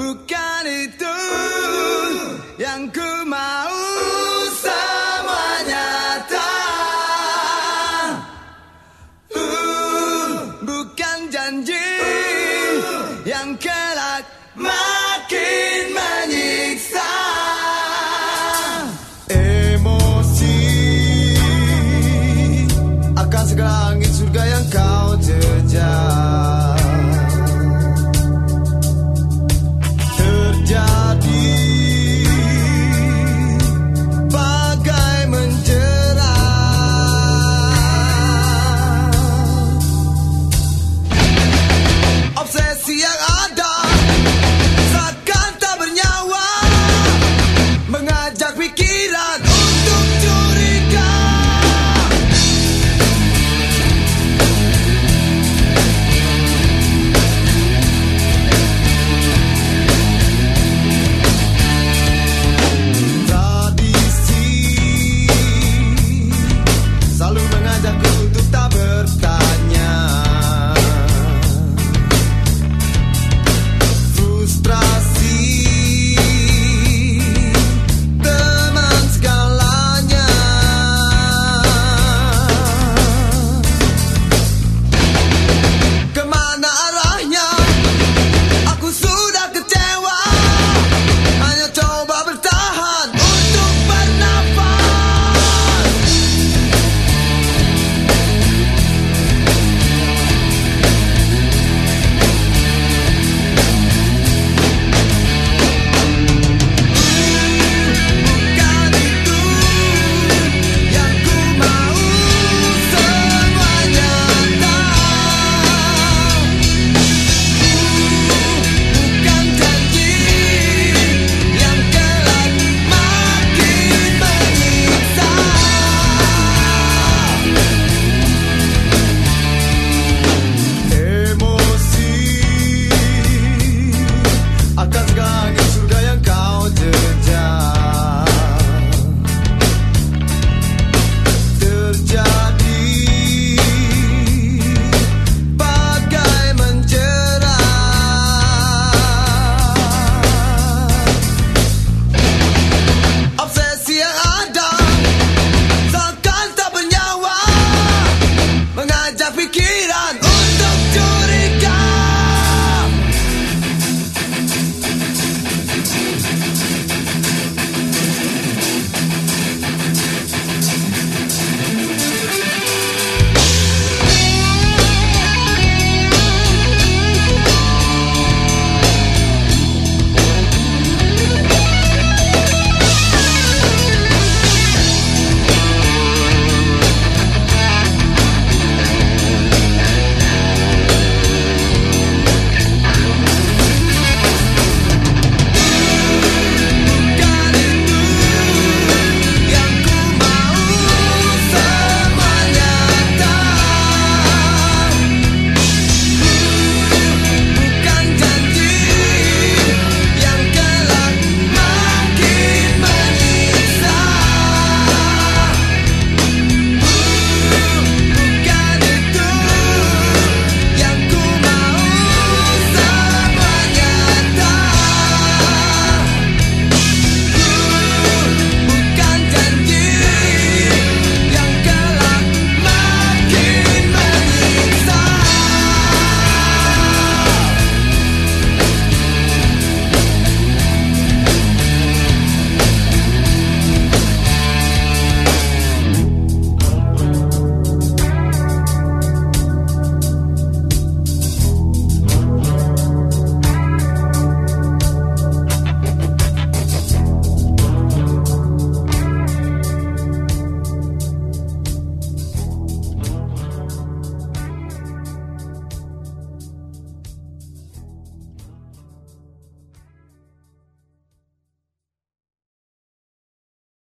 bukan